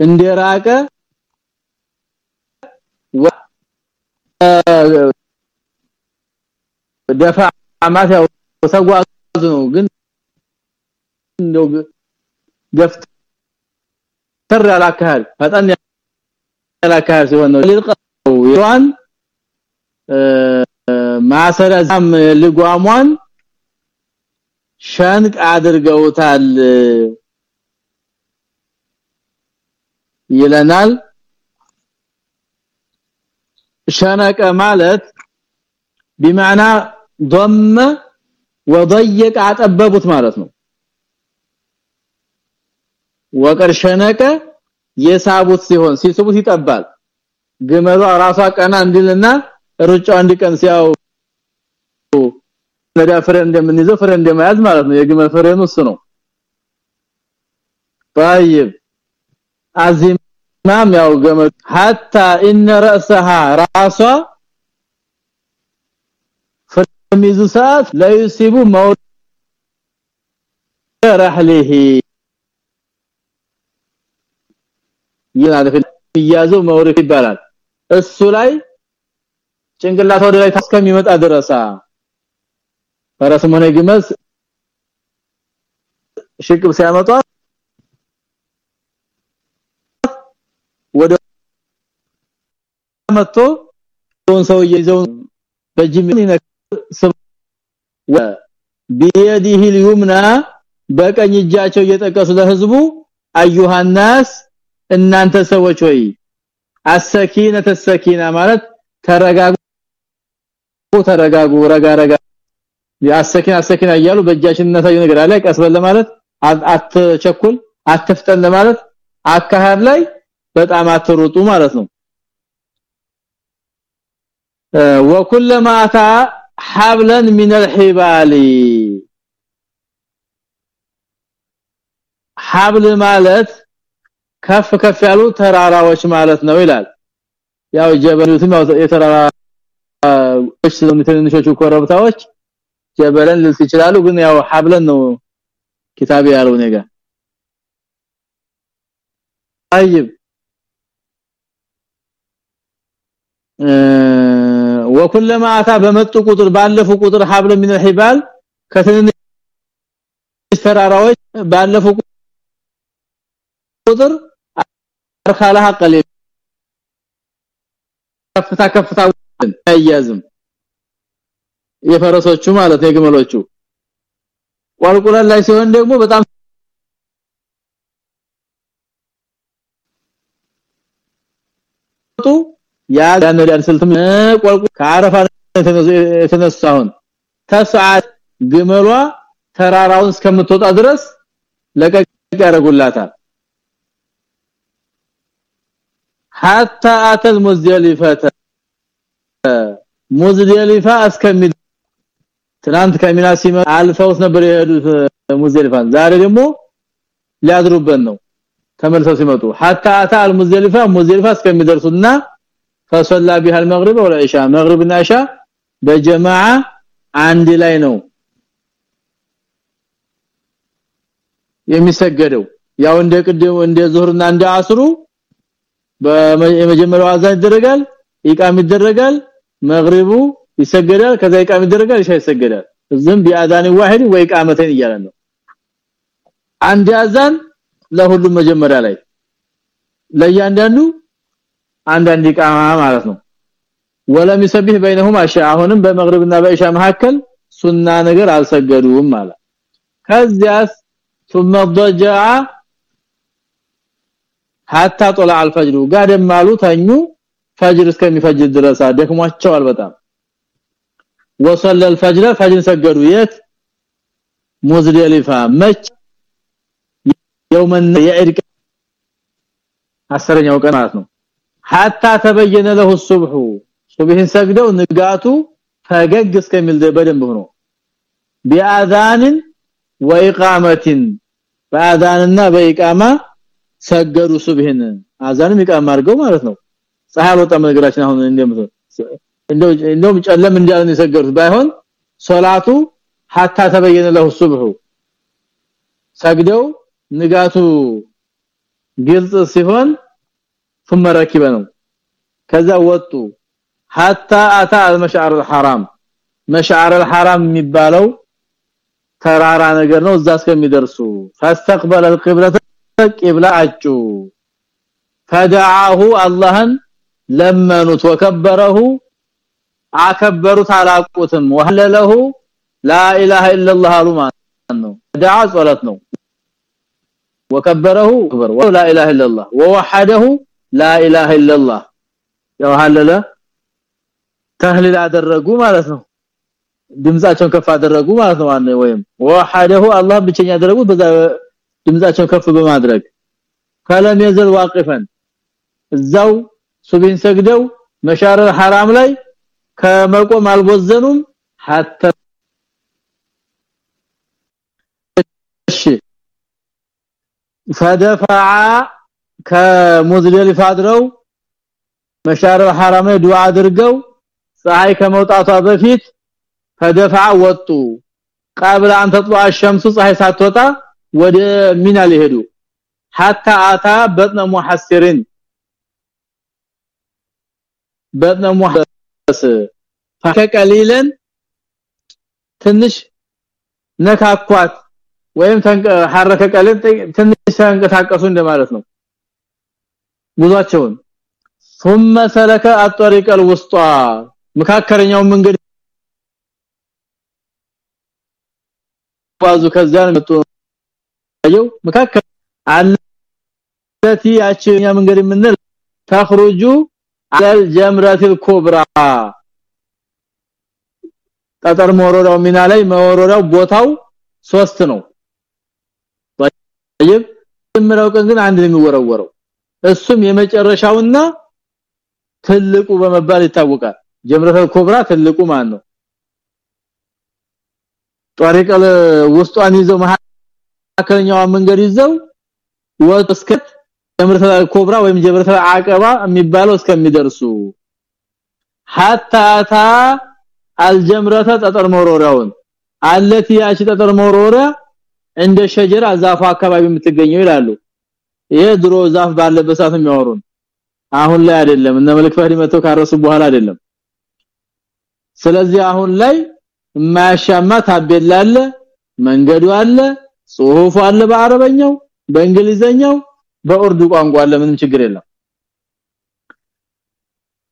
እንደራቀ ደፋ ያው ተጓዙ ነው። ግን እንደው ገፍት ተር ያላካል ፈጣን ያላካል ሲሆን ነው። ሊልቀው ይሯን ማሰረዛም ልጓሟን ሸንቅ አድርገውታል ይለናል ሸነቀ ማለት بمعنى ضم وضيق አጠበቡት ማለት ነው ወቀር ሸነቀ የሳቡት ሲሆን ሲስቡት ይጠባል ግመሏ ራሷ ቀና እንዲልና ሩጫው እንዲቀን ሲያው ለዳ ፍሬ እንደምንይዘው ፍሬ እንደማያዝ ማለት ነው የግመል ፍሬኑ እሱ ነው طيب አዚማም ያው ገመድ hatta ان راسها ራሷ ፍሚዙ ሰዓት ለይሲቡ መውት ረህሊሂ ይላል ይያዘው መውረድ ይባላል እሱ ላይ ጭንቅላት ወደ ላይ ታስከሚመጣ ድረሳ ፈረስ ሆነ ግመስ ሽቅብ ሲያመጣ ወደ መጥቶ ሰው ይዘው በጅምን በየዲህ اليمنى በቀኝ እጃቸው እየጠቀሱ ለህዝቡ አዩሃናስ እናንተ ሰዎች ሆይ አሰኪነ ተሰኪና ማለት ተረጋጉ ተረጋጉ ረጋ ረጋ ያሰኪና አሰኪና እያሉ በእጃችን እናሳዩ ነገር አለ ቀስበል ለማለት አትቸኩል አትፍጠን ለማለት አካሃር ላይ በጣም አትሩጡ ማለት ነው ወኩለማ አታ ሐብለን ሚን الحبال ሐብል ማለት ከፍ ከፍ ያሉ ተራራዎች ማለት ነው ይላል ያው ጀበሉትም የተራራ እሺ ትንንሾቹ ኮረብታዎች ጀበለን ልስ ይችላሉ ግን ያው ሐብለን ነው ኪታብ ያለው ነገር طيب وكلما اتى በመጡ ቁጥር ባለፉ ቁጥር ሐብል من الحبال ከትንንሽ ተራራዎች ባለፉ ቁጥር አርካላህ ቀሊል ከፍታ ከፍታ አያዝም የፈረሶቹ ማለት ነው የግመሎቹ ቋልቁላል ላይ ሲሆን ደግሞ በጣም ያን ያንስልትም ቆልቁ ካረፋ የተነሳውን ተሰዓት ግመሏ ተራራውን እስከምትወጣ ድረስ ለቀቅ ያረጉላታል ሐታ አተል ሙዝደሊፈተ ሙዝደሊፋ እስከሚ ትናንት ከሚና ሲመ አልፈውስ ነበር የሄዱት ሙዝደሊፋን። ዛሬ ደግሞ ሊያድሩበት ነው ተመልሰው ሲመጡ። ሐታ አተል ሙዝደሊፋ ሙዝደሊፋ እስከሚደርሱና فصلى بها المغرب والعشاء مغربنا عشاء በጀማዓ አንድ ላይ ነው የሚሰገደው። ያው እንደ ቅድም እንደ ዙህርና እንደ አስሩ በመጀመሪያው አዛን ይደረጋል ኢቃም ይደረጋል መግሪቡ ይሰገዳል። ከዛ ኢቃም ይደረጋል ኢሻ ይሰገዳል። ዝም ቢአዛን واحد ወይ ኢቃመተን ይያለ ነው። አንድ አዛን ለሁሉም መጀመሪያ ላይ ለእያንዳንዱ አንድ አንድ ኢቃማ ማለት ነው ወለም ይሰብህ بينهما اشياء አሁንም በመግሪብና በኢሻ መካከል ሱና ነገር አልሰገዱም ማለት ከዚያስ ثم ضجع حتى طلع الفجر ጋደም አሉ ተኙ ፈጅር እስከሚፈጅር ድረስ ደክሟቸዋል በጣም وصلى الفجر فجر ሰገዱ የት ሙዝደሊፋ መች يوم የዒድ አስረኛው ቀን ማለት ነው حتى تبين له الصبح ሱብህን ሰግደው ንጋቱ ፈገግ እስከሚል በደንብ ሆኖ ቢአዛን ወኢቃመቲን በአዛንና በኢቃማ ሰገዱ ሱብህን አዛንም ኢቃማ አድርገው ማለት ነው ፀሐይ ወጣ ነገራችን አሁን እንደምትሆን እንደው እንደውም ጨለም እንዳለን የሰገዱት ባይሆን ሶላቱ hatta ተበየነ له الصبح ሰግደው ንጋቱ ግልጽ ሲሆን ثم ركب ነው ከዛ ወጡ። حتى اتى المشعر الحرام مشعر الحرام የሚባለው ተራራ ነገር ነው እዛ እስከሚደርሱ። فاستقبل القبلة قبلة فدعاه اللهن ለመኑት። ወከበረሁ አከበሩት አላቁትም። ወሐለለሁ ላኢላሃ ኢላላህ አሉ ማለት ነው። ዳዓ ጸሎት ነው። ወከበረሁ ወከበር ወላኢላሃ ኢላላህ ወወሐደሁ لا اله الا الله የወሐለለ ተህሊል አደረጉ ማለት ነው ድምጻቸውን ከፍ አደረጉ ማለት ነው አንተ ወይም ወሐደሁ አላህ ብቸኛ አደረጉ በዛ ድምጻቸውን ከፍ በማድረግ ከለም የዘል ዋቂፈን እዛው ሱብሂን ሰግደው መሻረ ሐራም ላይ ከመቆም አልቦዘኑም hatta እሺ ፈደፈዓ ከሙዝደሊፋ አድረው መሻረ ሐራም ላይ ዱዓ አድርገው ፀሐይ ከመውጣቷ በፊት ፈደፈዓ ወጡ قبل ان تطلع الشمس ፀሐይ ሳትወጣ ወደ ሚና ሊሄዱ حتى اتى بطن محسرين በጥነ ሙሐስ ፈከቀሊለን ትንሽ ነካኳት ወይም ሐረከ ቀልን ትንሽ ተንቀሳቀሱ እንደማለት ነው ጉዟቸውን ثم سلك الطريق الوسطى መካከለኛው መንገድ ባዙ። ከዚያን መጥቶ አየው መካከለ አለቲ ያቺኛ መንገድ ምን ተخرج على الجمرة الكبرى ጠጠር መወረዳው ሚና ላይ መወረዳው ቦታው ሶስት ነው። طيب ምራው ግን አንድ ነው የሚወረወረው። እሱም የመጨረሻውና ትልቁ በመባል ይታወቃል። ጀምረተል ኮብራ ትልቁ ማን ነው ጧሪቀል ውስጧን ይዘው መካከለኛዋ መንገድ ይዘው ወጥስከ ጀምረተል ኮብራ ወይም ጀምረተል አቀባ የሚባለው እስከሚደርሱ ሐታታ አልጀምረተ ጠጠር መወረሪያውን አለቲ ያቺ ጠጠር መወረሪያ እንደ ሸጀራ ዛፉ አካባቢ የምትገኘው ይላሉ። ይሄ ድሮ ዛፍ ባለበት ሰዓት የሚያወሩን። አሁን ላይ አይደለም። እነ መልክ ፈሪ መተው ካረሱ በኋላ አይደለም። ስለዚህ አሁን ላይ የማያሻማ ታቤላ አለ መንገዱ አለ ጽሁፉ አለ በአረበኛው በእንግሊዘኛው በኡርዱ ቋንቋ አለ። ምንም ችግር የለም።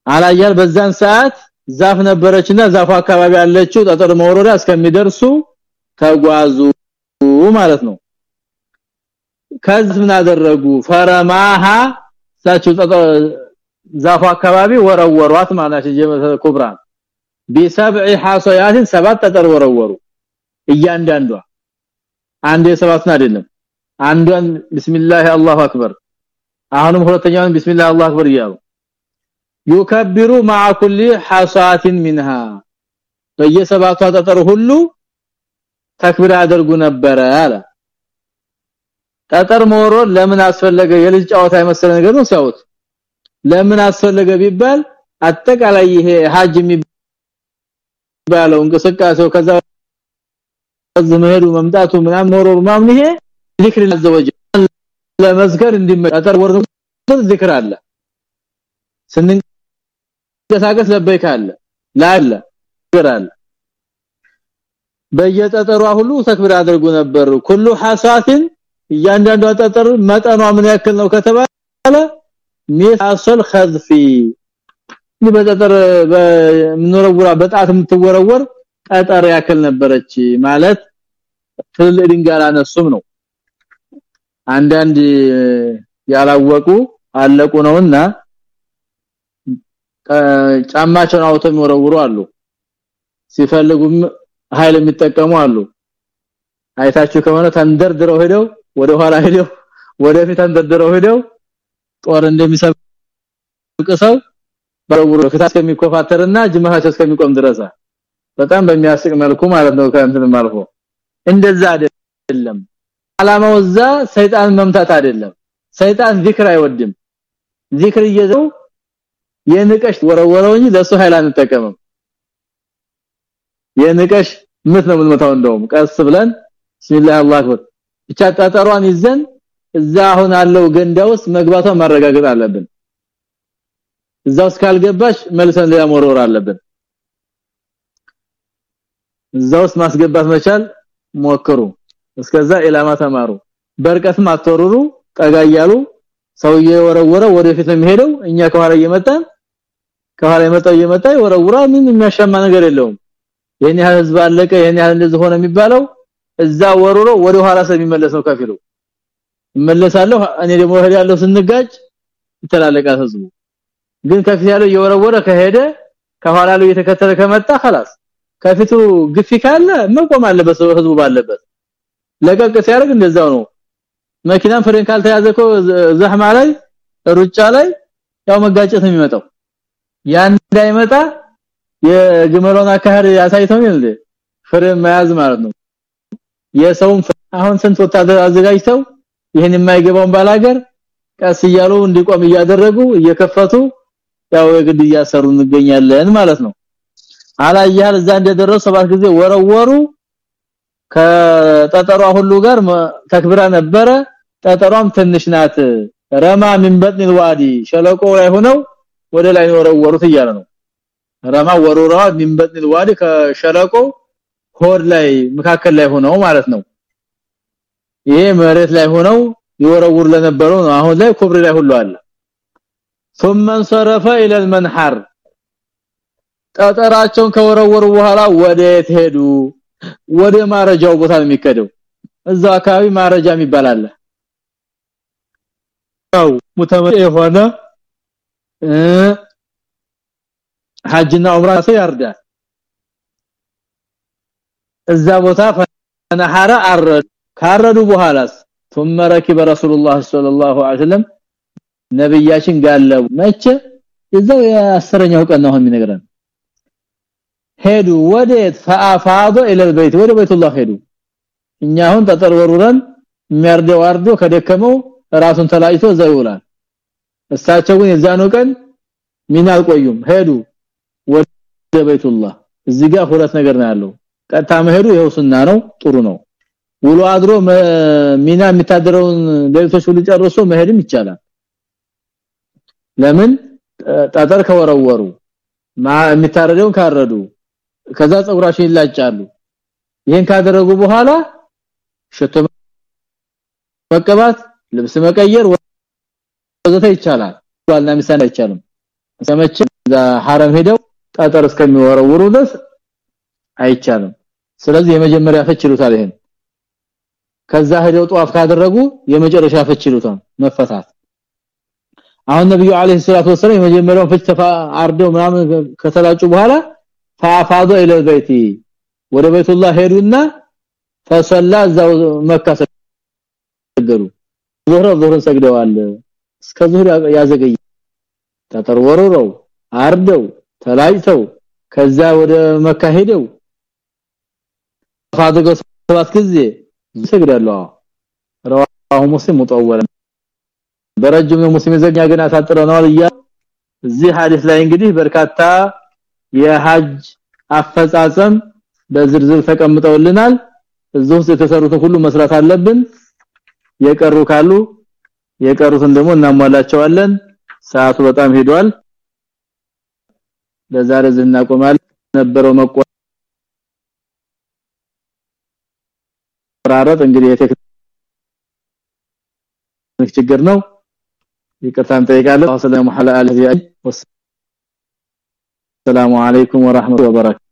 አላያል በዛን ሰዓት ዛፍ ነበረችና ዛፉ አካባቢ ያለችው ጠጠር መውረዳ እስከሚደርሱ ተጓዙ ማለት ነው ከዚህ ምን አደረጉ ፈረማሃ ሳቸው ዛፉ አካባቢ ወረወሯት ማለት ጀመተ ኩብራ ቢሰብዕ ሐሰያት ሰባት ጠጠር ወረወሩ እያንዳንዷ አንድ የሰባቱን አይደለም አንዷን ቢስሚላህ አላሁ አክበር አሁንም ሁለተኛውን ቢስሚላህ አላሁ አክበር ይያሉ ይከብሩ مع كل حصات منها በየሰባቱ ጠጠር ሁሉ ተክቢር ያደርጉ ነበር አለ ጠጠር ሞሮ ለምን አስፈለገ? የልጅ ጨዋታ የመሰለ ነገር ነው ሲያውት ለምን አስፈለገ ቢባል አጠቃላይ ይሄ ሀጅ የሚባለው እንቅስቃሴው ከዛ መሄዱ መምጣቱ ምናምን ኖሮ ምናምን ይሄ ዚክር ለዘወጀ ለመዝከር እንዲመጣጠር ወርዶ ዚክር አለ። ስንንቀሳቀስ ለበይክ አለ ላለ አለ። በየጠጠሯ ሁሉ ተክብር አድርጉ ነበር ኩሉ ሐሳትን እያንዳንዱ ጠጠር መጠኗ ምን ያክል ነው ከተባለ ሚሳሰል ኸዝፊ በጠጠር በምንወረውራ በጣት የምትወረወር ጠጠር ያክል ነበረች ማለት ትልልቅ ድንጋይ አላነሱም ነው። አንዳንድ ያላወቁ አለቁ ነውና ጫማቸውን አውጥተው የሚወረውሩ አሉ። ሲፈልጉም ኃይል የሚጠቀሙ አሉ። አይታችሁ ከሆነ ተንደርድረው ሄደው ወደ ኋላ ሄደው ወደፊት ተንደርድረው ሄደው ጦር እንደሚሰብቅ ሰው በረውሮ ከታስ ከሚኮፋተርና ጅማሃቸው እስከሚቆም ድረስ በጣም በሚያስቅ መልኩ ማለት ነው ከእንትን ማልፎ እንደዛ አይደለም። አላማው እዛ ሰይጣን መምታት አይደለም። ሰይጣን ዚክር አይወድም። ዚክር እየዘው የንቀሽ ወረወረው እንጂ ለሱ ኃይል አንጠቀምም። የንቀሽ ምት ነው የምንመታው እንደውም ቀስ ብለን ቢስሚላህ አላሁ አክበር ብቻ ጠጠሯን ይዘን እዛ አሁን አለው ገንዳ ውስጥ መግባቷን ማረጋገጥ አለብን። እዛው እስካልገባሽ መልሰን ሌላ መሮር አለብን። እዛው ውስጥ ማስገባት መቻል ሞክሩ። እስከዛ ኢላማ ተማሩ። በርቀትም አትወሩሩ ጠጋ እያሉ ሰውዬ ወረወረ ወደፊት ነው የሚሄደው። እኛ ከኋላ እየመጣን ከኋላ የመጣው እየመጣ ወረውራ ምን የሚያሻማ ነገር የለውም። የኔ ህዝብ አለቀ የኔ እንደዚህ ሆነ የሚባለው እዛ ወሩሮ ወደ ኋላ ስለሚመለስ ነው ከፊሉ እመለሳለሁ እኔ ደግሞ ያለው ስንጋጭ ይተላለቃል ህዝቡ ግን ከፊት ያለው እየወረወረ ከሄደ ከኋላ ላይ እየተከተለ ከመጣ خلاص ከፊቱ ግፊ ካለ መቆም አለበት ህዝቡ ባለበት ለቀቅ ሲያደርግ እንደዛው ነው መኪናን ፍሬን ካልተያዘ እኮ ዘህማ ላይ ሩጫ ላይ ያው መጋጨት ነው የሚመጣው ያን እንዳይመጣ የግመሎን አካሄድ ያሳይተው እንዴ ፍሬን መያዝ ማለት ነው የሰውን አሁን ስንት ወታደር አዘጋጅተው ይሄን የማይገባውን ባላገር ቀስ እያሉ እንዲቆም እያደረጉ እየከፈቱ ያው የግድ እያሰሩ እንገኛለን ማለት ነው። على أي حال እዛ እንደደረሱ ሰባት ጊዜ ወረወሩ። ከጠጠሯ ሁሉ ጋር تكبيرة ነበረ። ጠጠሯም ትንሽ ናት። رمى من بطن الوادي ሸለቆ ላይ ሆነው ወደ ላይ ወረወሩት እያለ ነው። رمى ወረወረ من بطن الوادي ከሸለቆ ሆድ ላይ መካከል ላይ ሆነው ማለት ነው ይሄ መሬት ላይ ሆነው ይወረውር ለነበረው ነው አሁን ላይ ኩብር ላይ ሁሉ አለ ثم انصرف الى المنحر ጠጠራቸውን ከወረወሩ በኋላ ወዴት ሄዱ ወደ ማረጃው ቦታ የሚከደው እዛ አካባቢ ማረጃ የሚባል አለ ያው ሙተመ የሆነ ሐጅና ዑምራ ሰው ያርዳል እዛ ቦታ ፈነሐረ አረዱ ካረዱ በኋላስ ثم ركب رسول الله صلى الله عليه وسلم ነብያችን ጋለው መቼ እዛው የአስረኛው ቀን ነው የሚነግረን ሄዱ ወዴት ፈአፋዶ الى البيت ወደ ቤቱላህ ሄዱ እኛ አሁን ጠጠር ወሩረን የሚያርደው አርዶ ከደከመው ራሱን ተላይቶ እዛው ይውላል እሳቸው ግን የዛኑ ቀን ሚና አልቆዩም ሄዱ በይቱላህ እዚህ ጋር ሁለት ነገር ነው ያለው ቀጥታ መሄዱ ሱና ነው ጥሩ ነው። ውሎ አድሮ ሚና የሚታደረውን ሌሊቶች ሁሉ ጨርሶ መሄድም ይቻላል። ለምን? ጠጠር ከወረወሩ የሚታረደውን ካረዱ ከዛ ጸጉራቸው ይላጫሉ። ይሄን ካደረጉ በኋላ ሽቶ መቀባት ልብስ መቀየር ወዘተ ይቻላል። ባልና ሚስት አይቻልም። ሰመች ሐረም ሄደው ጠጠር እስከሚወረውሩ ድረስ አይቻልም ስለዚህ የመጀመሪያ ፍች ይሉታል ይሄን። ከዛ ሄደው ጧፍ ካደረጉ የመጨረሻ ይሉታል መፈታት። አሁን ነብዩ አለይሂ ሰላቱ ወሰለም የመጀመሪያው ፍች አርደው ምናምን ከተላጩ በኋላ ፈአፋዱ ኢለ በይቲ ወደ ቤቱላህ ሄዱና ፈሰላ እዛው መካ ሰገዱ። ዙህር ዙህርን ሰግደዋል። እስከ ዙህር ያዘገይ ተጠርወረው አርደው ተላጭተው ከዛ ወደ መካ ሄደው ፋድገው ሰባት ጊዜ ይሰግዳሉ ረዋሁ ሙስሊም ሙጠወለ በረጅም ሙስሊም ዘኛ ገና ታጥረናል ያ እዚህ ሐዲስ ላይ እንግዲህ በርካታ የሐጅ አፈጻጸም በዝርዝር ተቀምጠውልናል። እዚህ ውስጥ የተሰሩትን ሁሉ መስራት አለብን። የቀሩ ካሉ የቀሩትን ደግሞ እናሟላቸዋለን። ሰዓቱ በጣም ሄዷል። ለዛሬ ዝናቆማል ነበረው መቆራረጥ እንግዲህ የቴክኒክ ችግር ነው ይቅርታን ጠይቃለሁ ሰላም ዐላ አለይሂ ወሰላሙ አለይኩም ወራህመቱላሂ ወበረካቱ